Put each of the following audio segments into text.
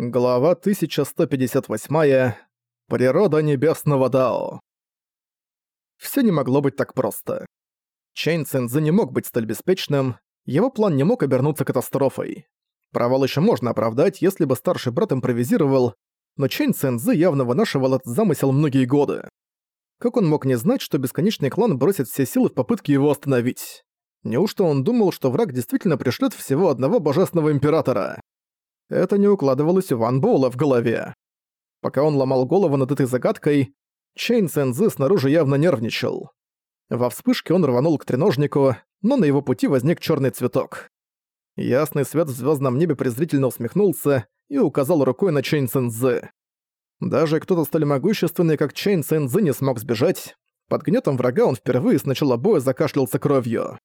Глава 1158. Природа небесного Дао. Всё не могло быть так просто. Чэнь Цинцзы не мог быть столь беспечным, его план не мог обернуться катастрофой. Провал ещё можно оправдать, если бы старший брат импровизировал, но Чэнь Цинцзы явно вынашивал этот замысел многие годы. Как он мог не знать, что бесконечный клан бросит все силы в попытке его остановить? Неужто он думал, что враг действительно пришлёт всего одного божественного императора? Это не укладывалось у Ван Баолэ в голове. Пока он ломал голову над этой загадкой, Чэнь Цинцзы снаружи явно нервничал. Во вспышке он рванул к треножнику, но на его пути возник черный цветок. Ясный свет в звездном небе презрительно усмехнулся и указал рукой на Чэнь Цинцзы. Даже кто-то столь могущественный, как Чэнь Цинцзы, не смог сбежать. Под гнетом врага он впервые с начала боя закашлялся кровью.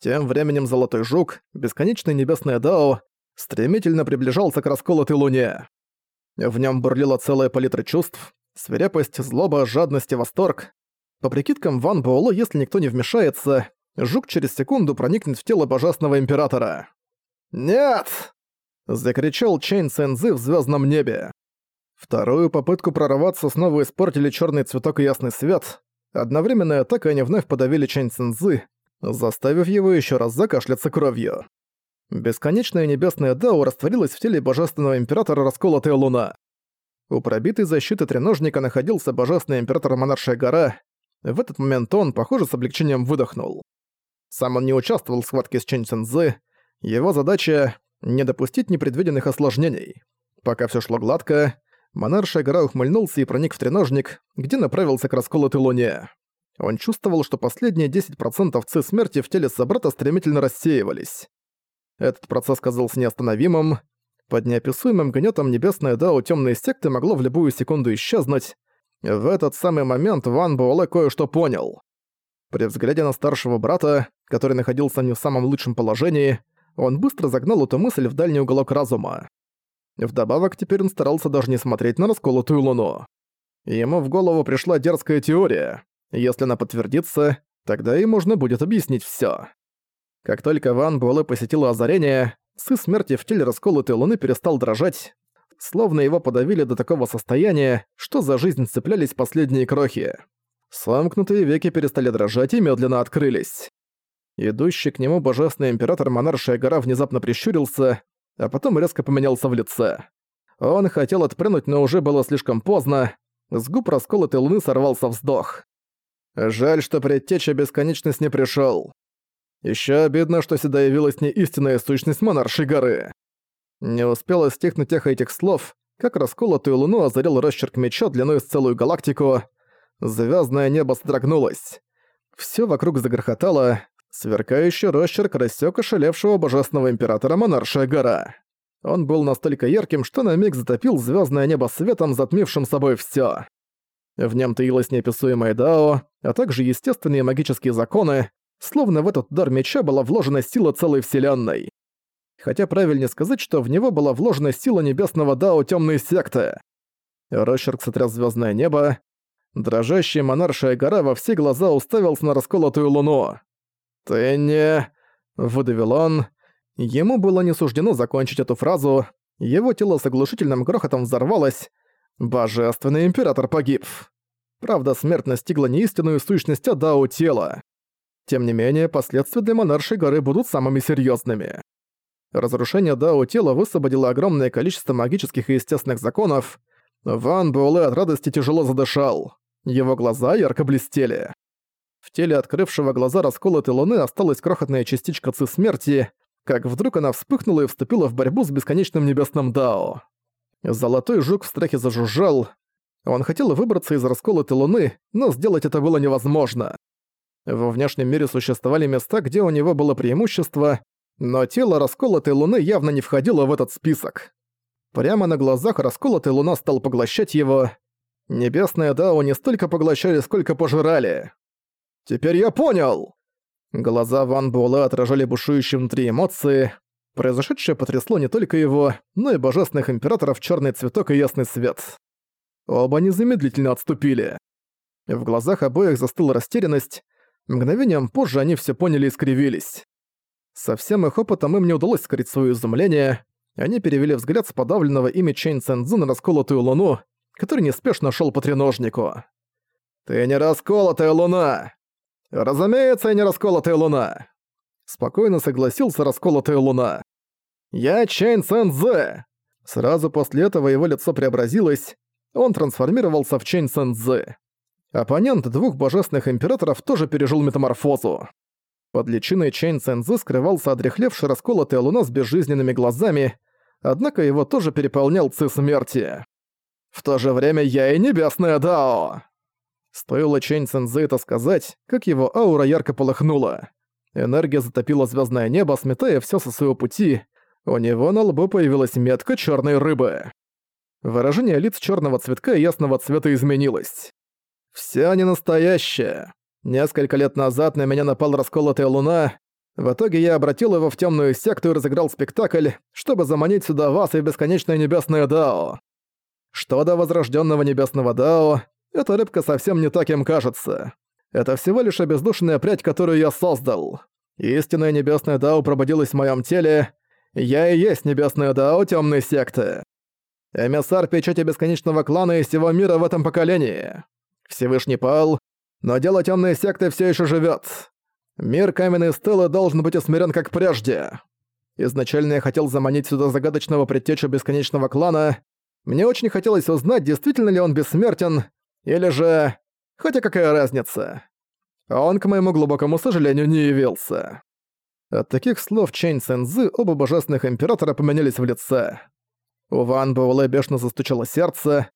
Тем временем Золотой Жук, Бесконечное Небесное Дао, стремительно приближался к расколотой луне. В нем бурлила целая палитра чувств, свирепость, злоба, жадность и восторг. По прикидкам Ван Буэлло, если никто не вмешается, жук через секунду проникнет в тело божественного императора. «Нет!» — закричал Чейн Цэнзы в звездном небе. Вторую попытку прорваться снова испортили черный цветок и ясный свет. Одновременная атака они вновь подавили Чэнь Цэнзы, заставив его еще раз закашляться кровью. Бесконечная небесная Дао растворилась в теле божественного императора Расколотая Луна. У пробитой защиты треножника находился божественный император Монаршая Гора. В этот момент он, похоже, с облегчением выдохнул. Сам он не участвовал в схватке с Чэнь Цэнзы. Его задача — не допустить непредвиденных осложнений. Пока все шло гладко, Монаршая Гора ухмыльнулся и проник в треножник, где направился к Расколотой Луне. Он чувствовал, что последние 10% ци смерти в теле собрата стремительно рассеивались. Этот процесс казался неостановимым. Под неописуемым гнетом небесное дао темной секты могло в любую секунду исчезнуть. В этот самый момент Ван Буэлэ кое-что понял. При взгляде на старшего брата, который находился не в самом лучшем положении, он быстро загнал эту мысль в дальний уголок разума. Вдобавок, теперь он старался даже не смотреть на расколотую луну. Ему в голову пришла дерзкая теория. Если она подтвердится, тогда и можно будет объяснить всё. Как только Ван Буэлэ посетила озарение, сы смерти в теле расколотой луны перестал дрожать, словно его подавили до такого состояния, что за жизнь цеплялись последние крохи. Сомкнутые веки перестали дрожать и медленно открылись. Идущий к нему божественный император Монаршая гора внезапно прищурился, а потом резко поменялся в лице. Он хотел отпрянуть, но уже было слишком поздно. С губ расколотой луны сорвался вздох. Жаль, что предтеча бесконечность не пришел. Еще обидно, что сюда явилась не истинная сущность монаршей горы. Не успела стихнуть эхо этих слов, как расколотую луну озарил росчерк меча длиной с целую галактику. Звездное небо содрогнулось. Все вокруг загрохотало, сверкающий росчерк рассек ошалевшего божественного императора монаршая гора. Он был настолько ярким, что на миг затопил звездное небо светом, затмившим собой все. В нем таилось неописуемое дао, а также естественные магические законы, словно в этот удар меча была вложена сила целой вселенной. Хотя правильнее сказать, что в него была вложена сила небесного дао темной секты. Рощерк сотряс звездное небо. Дрожащая монаршая гора во все глаза уставился на расколотую луну. «Ты не...» — выдавил он. Ему было не суждено закончить эту фразу. Его тело с оглушительным грохотом взорвалось. Божественный император погиб. Правда, смерть настигла не истинную сущность, дао тела. Тем не менее, последствия для монаршей горы будут самыми серьезными. Разрушение Дао тела высвободило огромное количество магических и естественных законов. Ван Буэлэ от радости тяжело задышал. Его глаза ярко блестели. В теле открывшего глаза расколотой луны осталась крохотная частичка ци смерти, как вдруг она вспыхнула и вступила в борьбу с бесконечным небесным Дао. Золотой жук в страхе зажужжал. Он хотел выбраться из расколотой луны, но сделать это было невозможно. Во внешнем мире существовали места, где у него было преимущество, но тело расколотой луны явно не входило в этот список. Прямо на глазах расколотой луна стал поглощать его. Небесные Дао не столько поглощали, сколько пожирали. «Теперь я понял!» Глаза Ван Буэлэ отражали бушующие внутри эмоции. Произошедшее потрясло не только его, но и божественных императоров Черный Цветок и Ясный Свет. Оба незамедлительно отступили. В глазах обоих застыла растерянность, Мгновением позже они все поняли и скривились. Со всем их опытом им не удалось скрыть свое изумление. Они перевели взгляд с подавленного ими Чэнь Цинцзы на расколотую луну, который неспешно шел по треножнику. «Ты не расколотая луна!» «Разумеется, я не расколотая луна!» Спокойно согласился расколотая луна. «Я Чэнь Цинцзы!» Сразу после этого его лицо преобразилось, он трансформировался в Чэнь Цинцзы. Оппонент двух божественных императоров тоже пережил метаморфозу. Под личиной Чэнь Цэнзы скрывался одрехлевший расколотая луна с безжизненными глазами, однако его тоже переполнял ци смерти. В то же время я и небесная Дао. Стоило Чэнь Цэнзэ это сказать, как его аура ярко полыхнула. Энергия затопила звездное небо, сметая все со своего пути. У него на лбу появилась метка черной рыбы. Выражение лиц черного цветка и ясного цвета изменилось. Все не настоящее. Несколько лет назад на меня напала расколотая луна. В итоге я обратил его в темную секту и разыграл спектакль, чтобы заманить сюда вас и бесконечное небесное Дао. Что до возрожденного небесного Дао, эта рыбка совсем не так им кажется. Это всего лишь обездушенная прядь, которую я создал. Истинное небесное Дао пробудилось в моем теле. Я и есть небесное Дао темной секты. Эмиссар печати бесконечного клана и всего мира в этом поколении. Всевышний пал, но дело темной секты все еще живет. Мир каменной стелы должен быть усмирен как прежде. Изначально я хотел заманить сюда загадочного предтечу бесконечного клана. Мне очень хотелось узнать, действительно ли он бессмертен, или же... Хотя какая разница. Он, к моему глубокому сожалению, не явился. От таких слов Чэнь Цэнзы оба божественных императора поменялись в лице. У Ван Буэлэ бешено застучало сердце.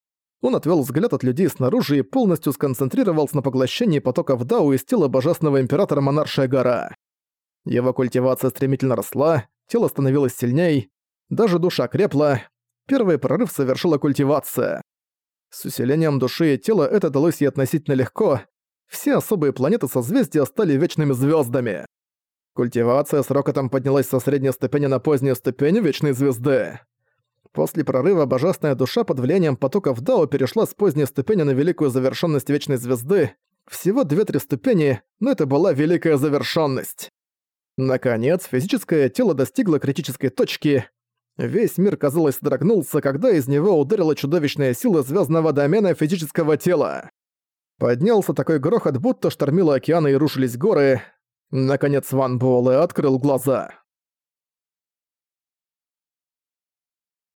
Он отвел взгляд от людей снаружи и полностью сконцентрировался на поглощении потоков Дау из тела божественного императора Монаршая гора. Его культивация стремительно росла, тело становилось сильней, даже душа крепла. Первый прорыв совершила культивация. С усилением души и тела это далось ей относительно легко. Все особые планеты созвездия стали вечными звездами. Культивация с рокотом поднялась со средней ступени на позднюю ступень Вечной Звезды. После прорыва божественная душа под влиянием потоков Дао перешла с поздней ступени на великую завершенность Вечной Звезды. Всего две-три ступени, но это была великая завершенность. Наконец, физическое тело достигло критической точки. Весь мир, казалось, дрогнулся, когда из него ударила чудовищная сила звездного домена физического тела. Поднялся такой грохот, будто штормило океаны и рушились горы. Наконец Ван Буэлэ открыл глаза.